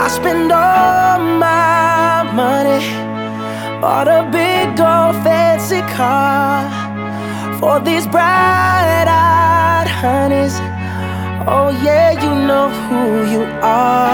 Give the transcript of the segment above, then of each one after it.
I spend all my money on a big old fancy car for these bright eyed honeys. Oh, yeah, you know who you are.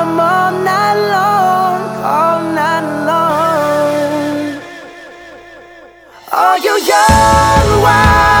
am all night long, all night long. Are you young, wild?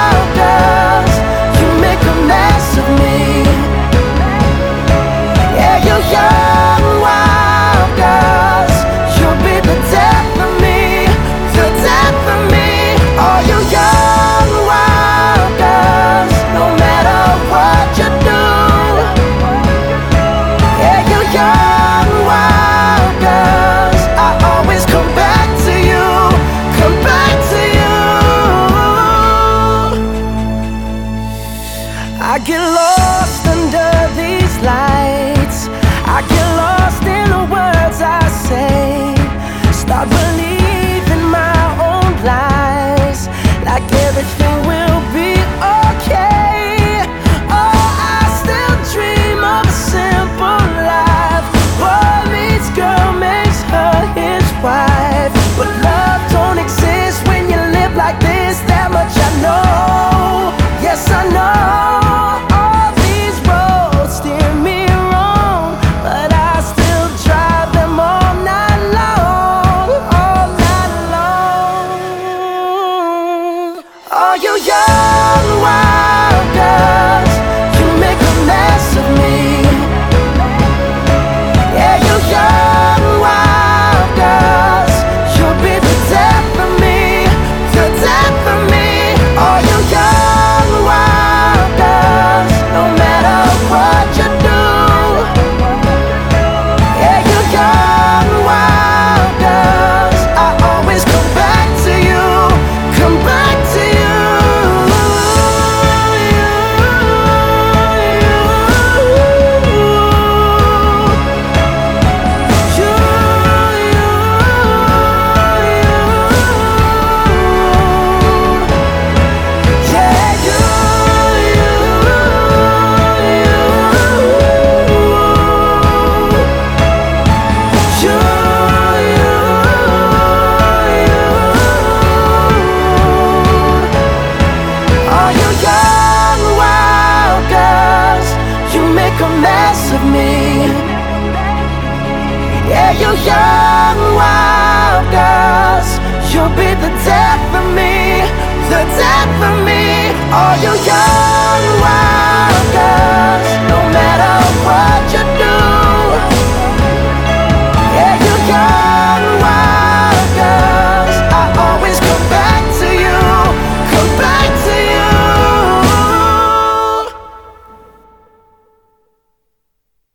you young wild girls. You'll be the death for me, the death for me. All you young